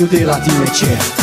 più della DMC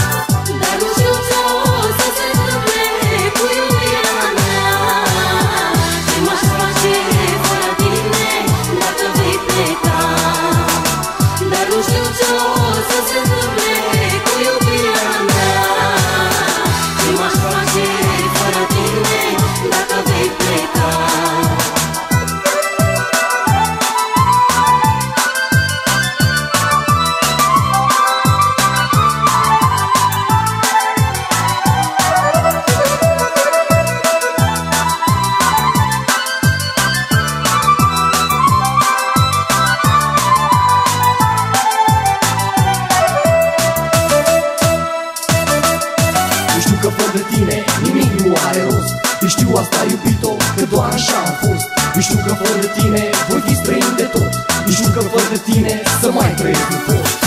asta iubito Că doar așa am fost. Eu știu că fără tine voi fi străin de tot. Eu știu că fără tine să mai trăiesc în fost.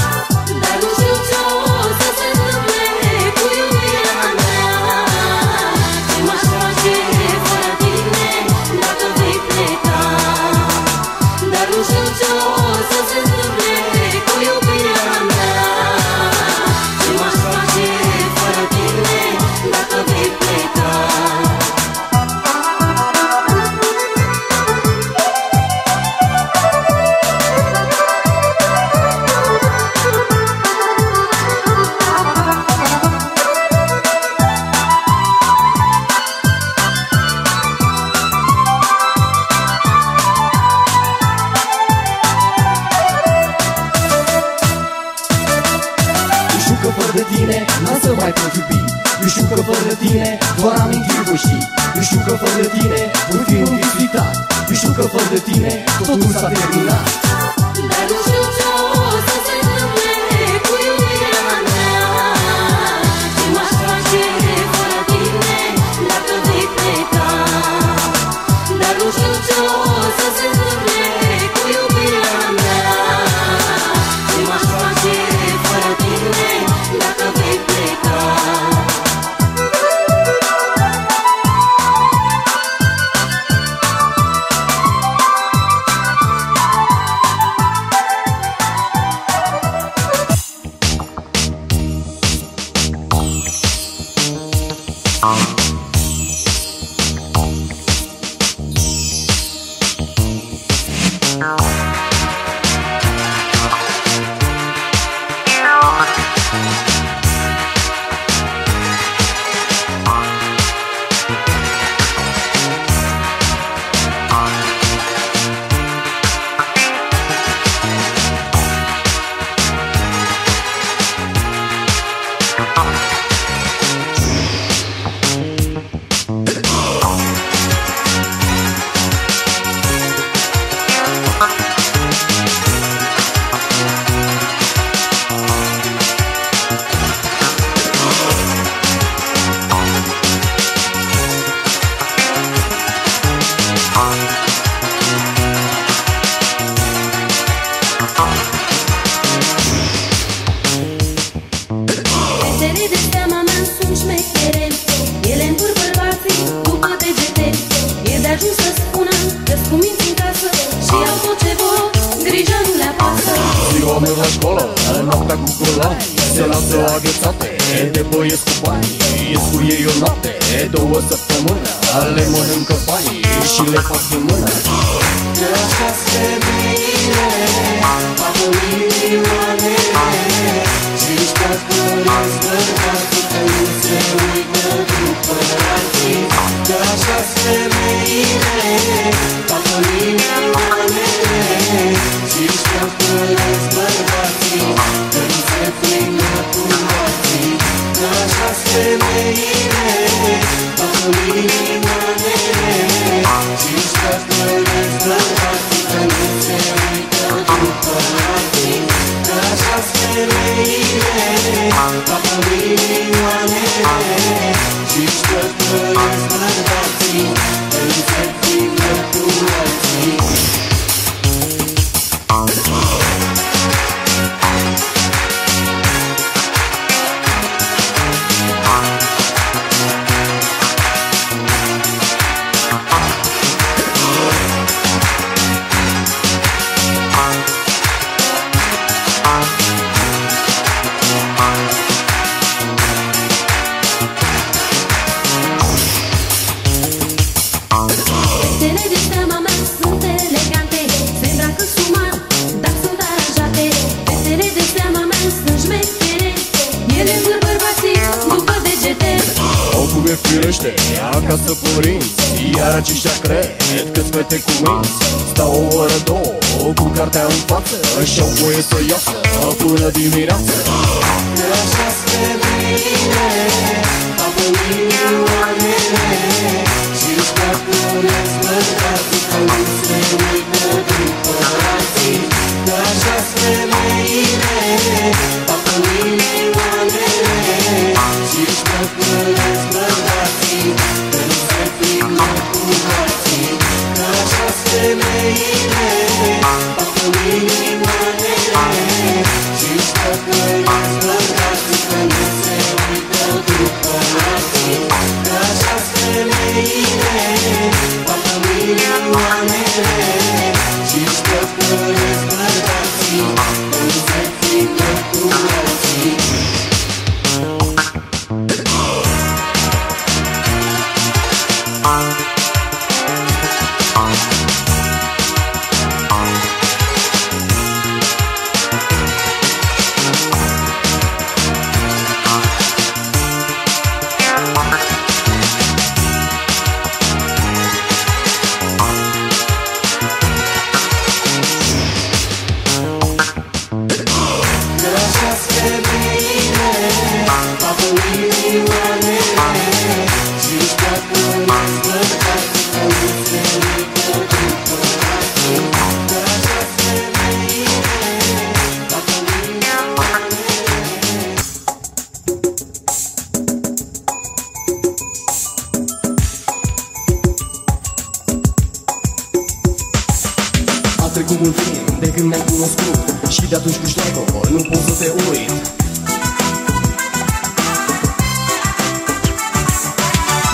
Trecut mult timp de când ne-am cunoscut Și de atunci cu șleco nu pot să te uit.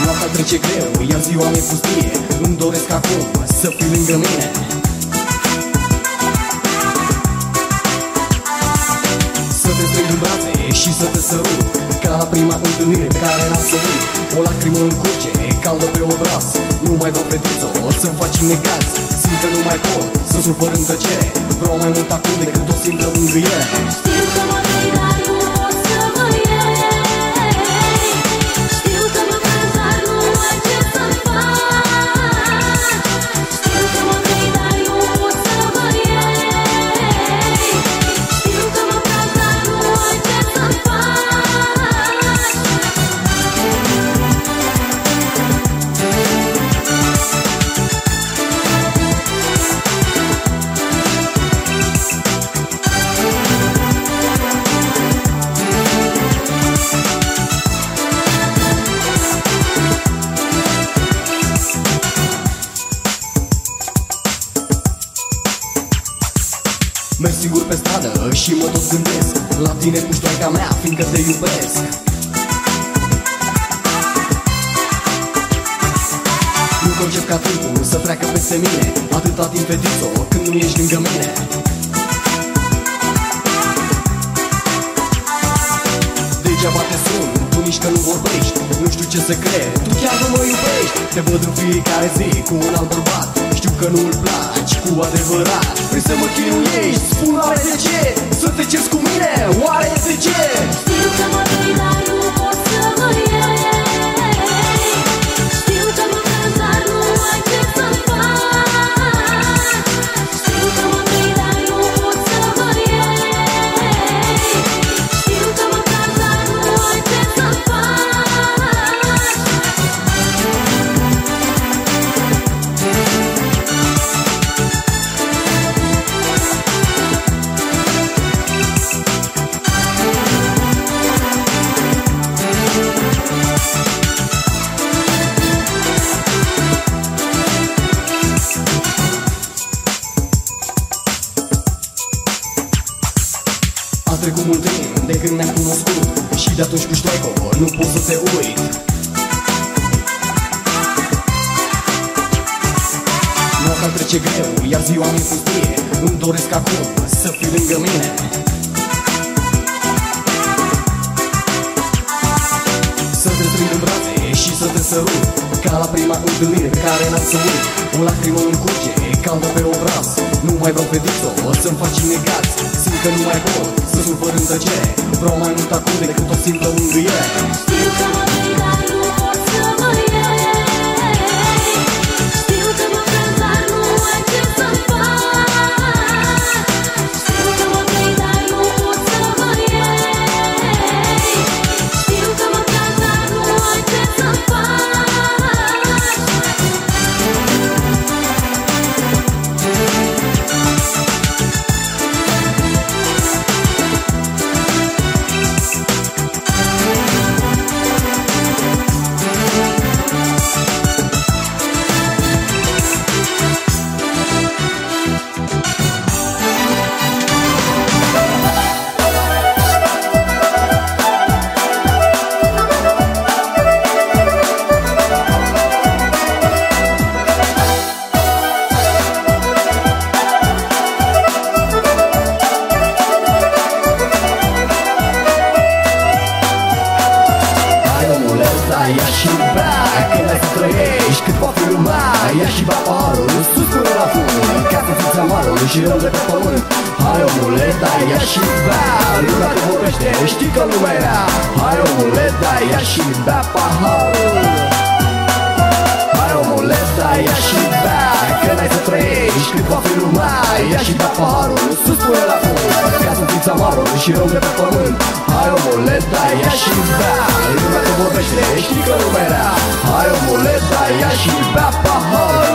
Noaptea trece greu, iar ziua mi-e pustie Îmi doresc acum să fii lângă mine. Să te strâng în brațe și să te sărut Ca la prima întâlnire pe care n-am să uit O lacrimă în curge, caldă pe obraz Nu mai vreau fetițo, să-mi faci negați Simt că nu mai pot să sufăr în tăcere. Vreau mai mult acum decât o simplă mângâiere. Știu că mă Merg singur pe stradă și mă tot gândesc. La tine cu ștoaica mea, fiindcă te iubesc. Nu concep ca timpul să treacă peste mine Atâta timp fetițo când nu ești lângă mine. Degeaba te sun, tu nici că nu vorbești Nu știu ce să cred, tu chiar nu mă iubești. Te văd în fiecare zi cu un alt bărbat Știu că nu-l placi cu adevărat. Vrei să mă chinuiești, spun oare de ce. Să te ceri cu mine, oare de ce? Știu că mă vrei, dar trecut mult timp de când ne-am cunoscut. Și de atunci cu ștoaico nu pot să te uit. Noaptea trece greu, iar ziua mi-e pustie. Îmi doresc acum să fii lângă mine. Să te strâng în brațe și să te sărut Ca la prima întâlnire pe care n-am să uit O lacrimă în curge, caldă pe obraz. Nu mai vreau fetițo, să-mi faci negați Simt că nu mai pot să sufăr în tăcere. Vreau mai mult acum decât o simplă mângâiere. Știu că mă vrei, dar nu pot să mă farul și rău de pe pământ. Hai omule, da, ia și bea. Lumea te vorbește, știi că lumea Hai omule, da, ia și bea paharul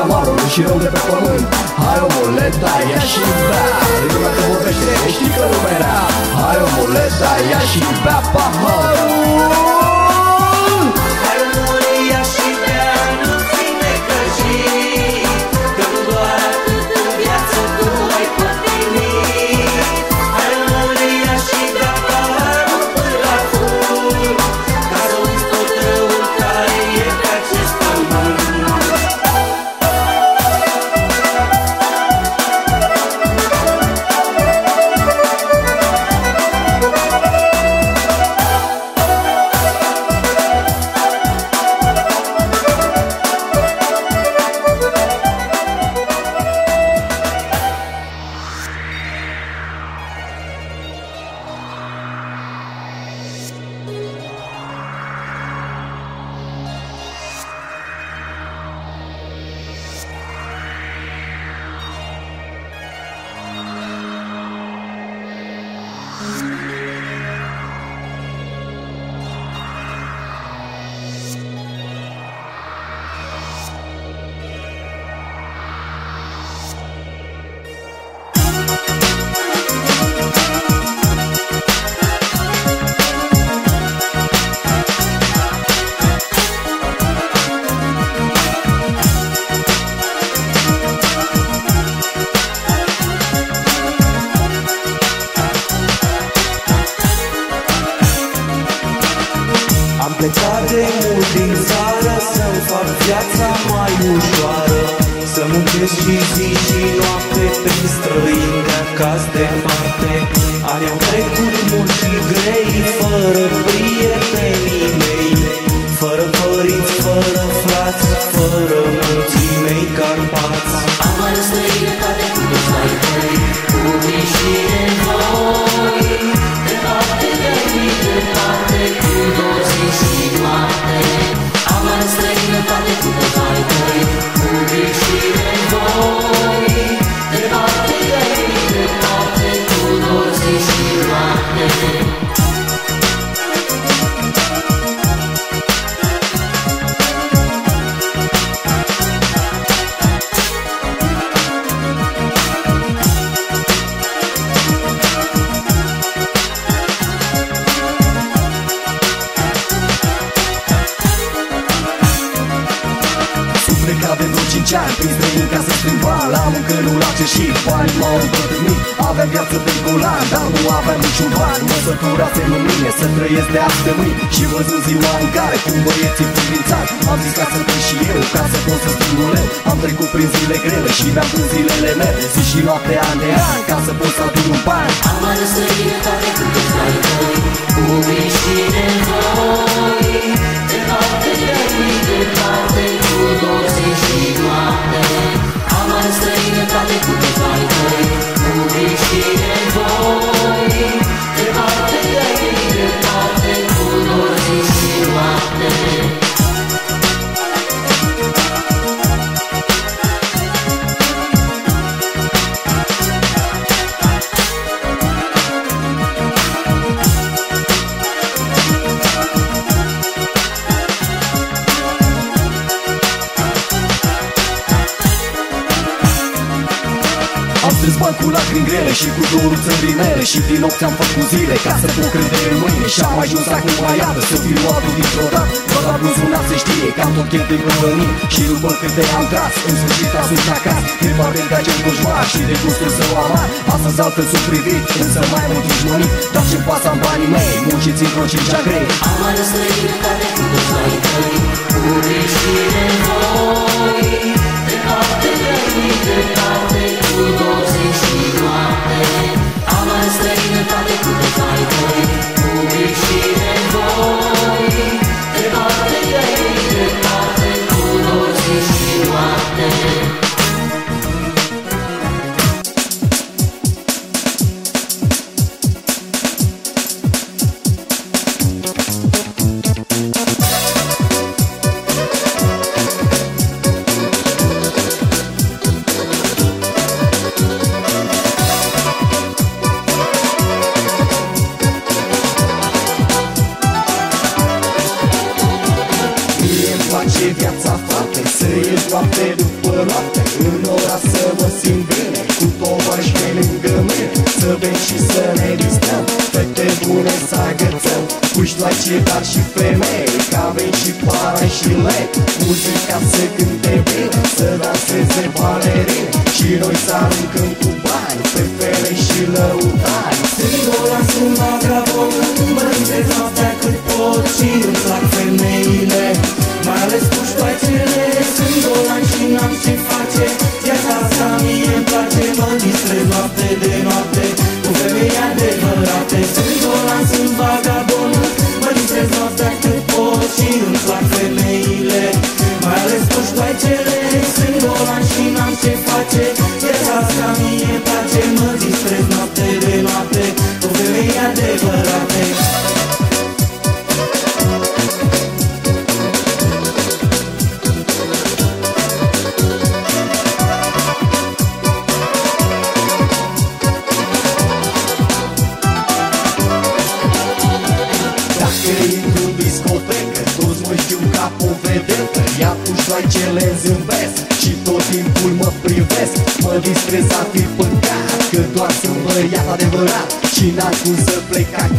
samarul și rău de pe pământ. Hai omule, da, ia și bea. Lumea că vorbește, știi că lumea era Hai omule, da, ia și bea paharul zile Și din nopți am făcut zile ca să pot crede în mâine Și am ajuns acum mai iară să fiu altul dintr-o dată. Doar la bluzunar se știe că am tot chef de românii Și după câte am tras, în sfârșit ajung acasă De parte ca cel coșmar și de gustul său amar. Astăzi altfel sunt privit, însă mai mult dușmănit Dar ce pas am banii mei, munciți într-o cincea crei. Am ales străinătate cu toți noi tăi, cu și nevoi Bye. asta mie place Mă distrez noapte de noapte Cu femei adevărate. Dacă intru în discotecă Toți mă știu ca pe vedetă. Ia puștoaicele în Who's the play guy?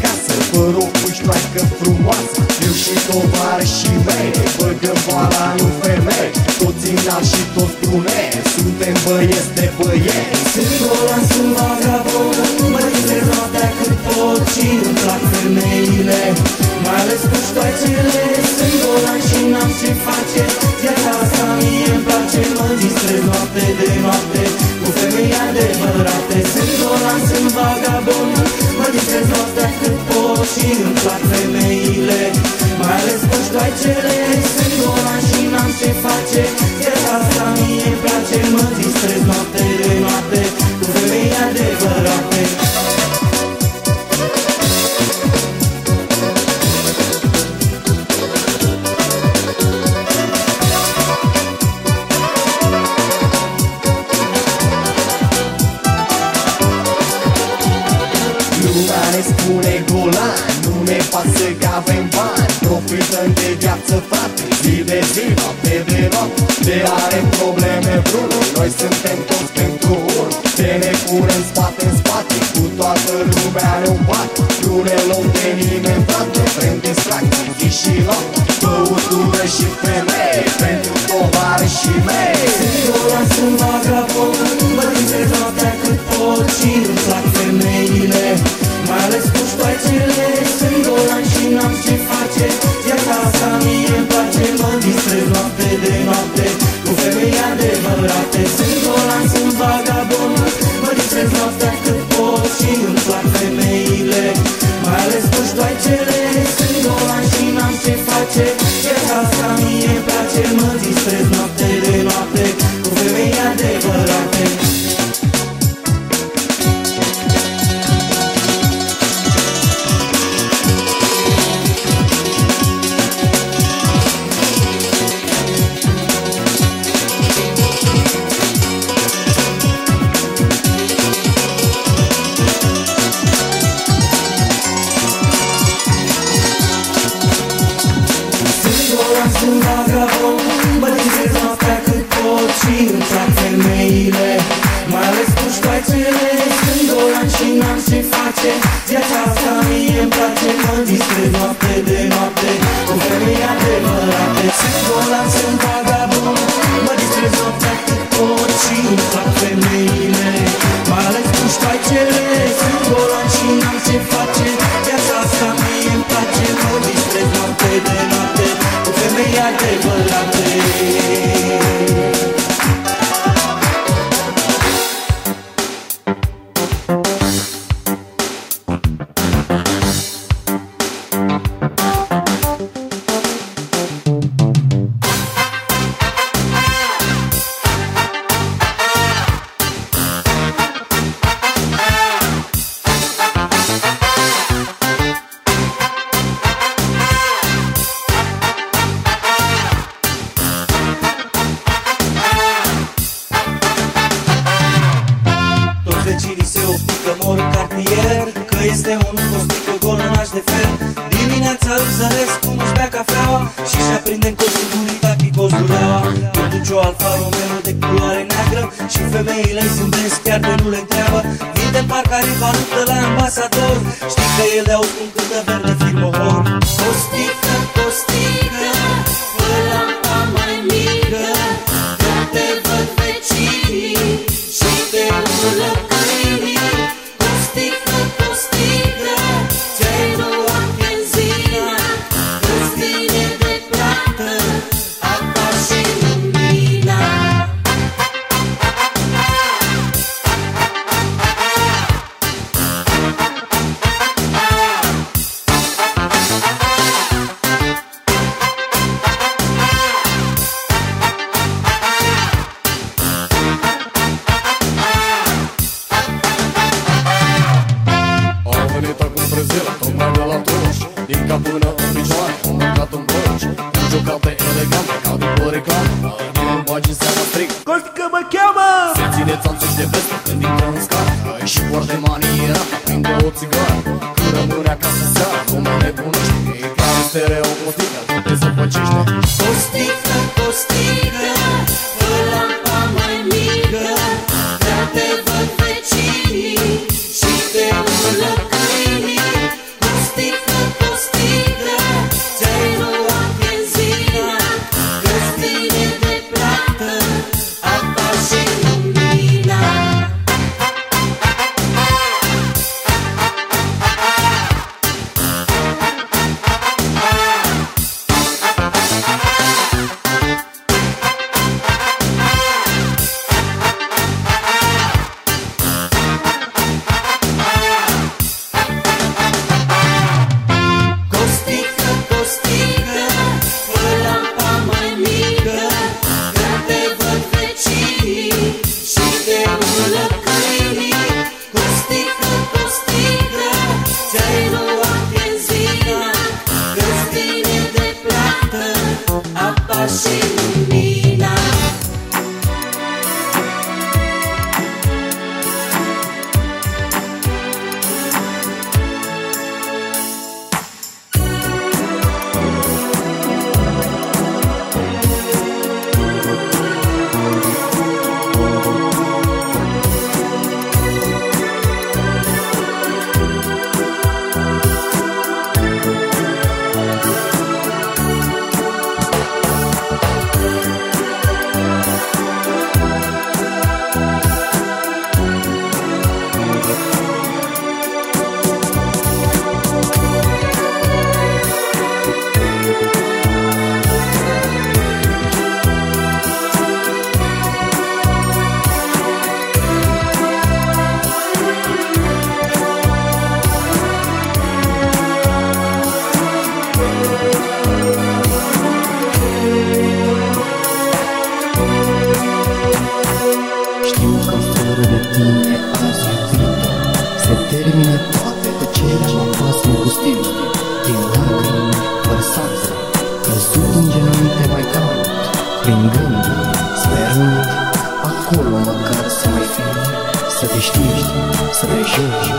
Să te știești, să te ajungi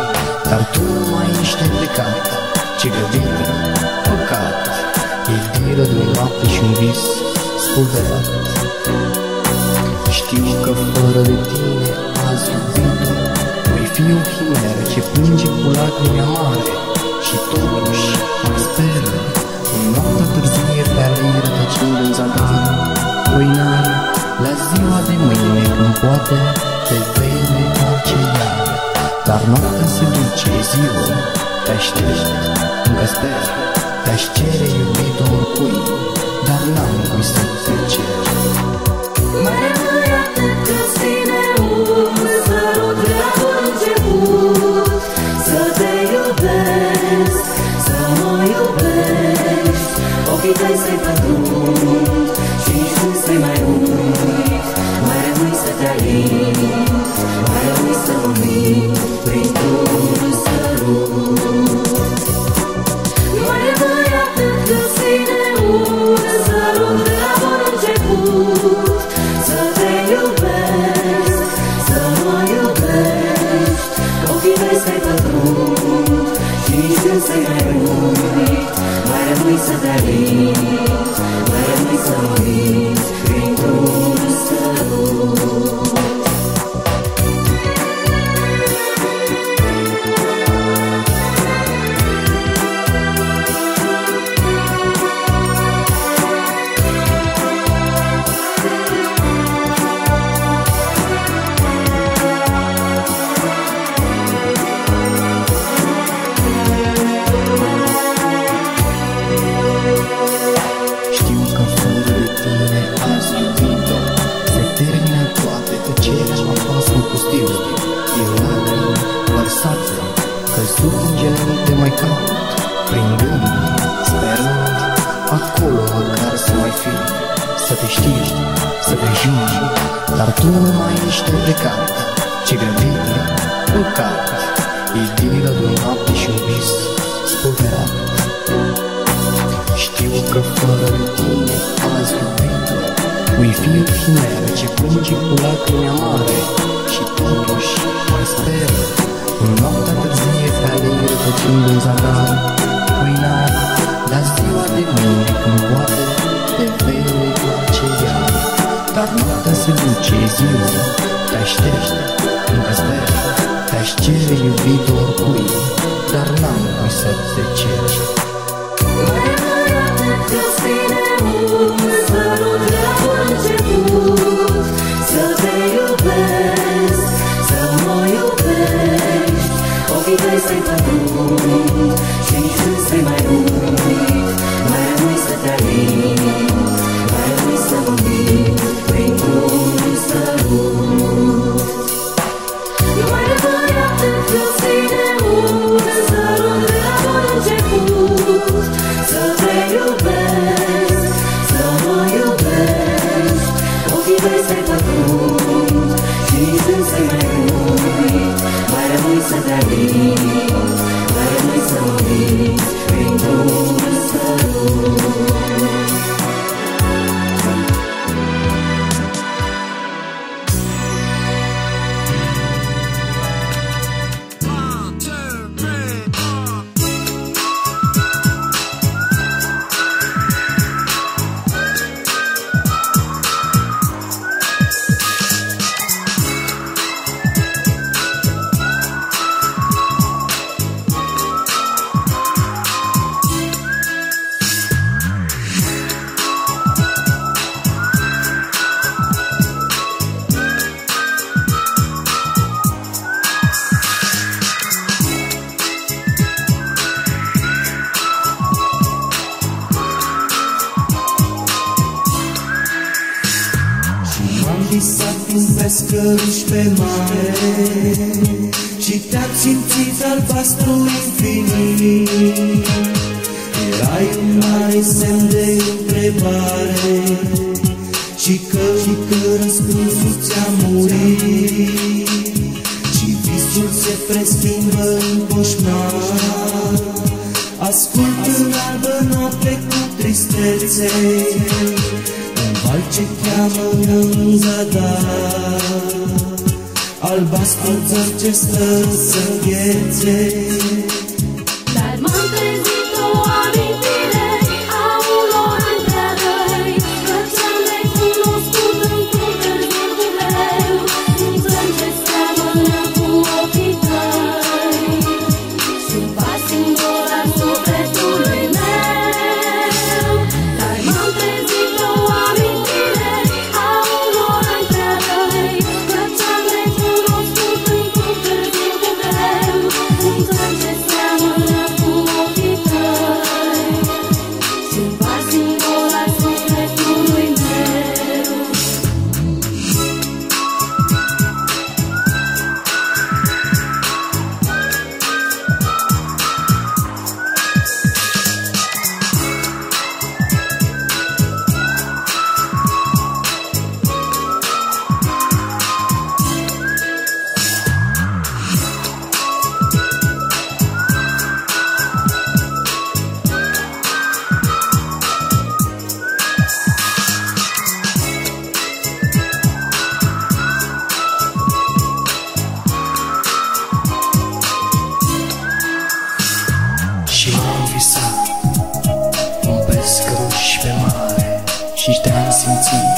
Dar tu mai ești îndecat Ce grăbire, păcat E diră de o noapte și un vis spulberat. Știu că fără de tine azi iubito Voi fi o chimeră ce plânge cu lacrimi amare Și totuși mă speră În noaptea târzie pe alei rătăcind în zadar Păi la ziua de mâine când poate te vei dar noaptea se duce, ziua te aștept Încă sper, te-aș cere iubitul oricui Dar n-am cui să te cer Mereu În noaptea târzie pe alei rătăcind în zadar Mâinar, dar ziua de mâine când poate Te vei întoarce iar Dar noaptea se duce ziua Te aștești, încă stai Te-aș cere iubit oricui Dar n-am cui să te ceri. Mâinar, te Salvador. Pe mare Și te-am simțit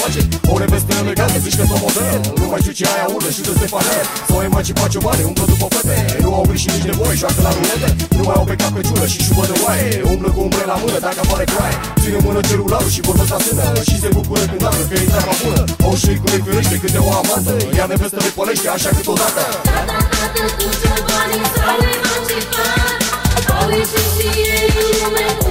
pace O nevestă negată, zici că sunt model. Nu mai știu ce aia urlă și de panel S-au emancipat ciobane, umblă după fete. Nu au grijă nici de voi, joacă la rulete Nu mai au pe cap pe și șubă de oaie. Umblă cu umbre la mână dacă apare coaie Ține mână celularul și vorbesc la sână. Și se bucură când află că e treaba bună. O și cu ei ferește câte o amantă. Ea nevestă le pălește așa câteodată. Da, da, da, cu ciobane s-au emancipat Au ieșit și ei lume.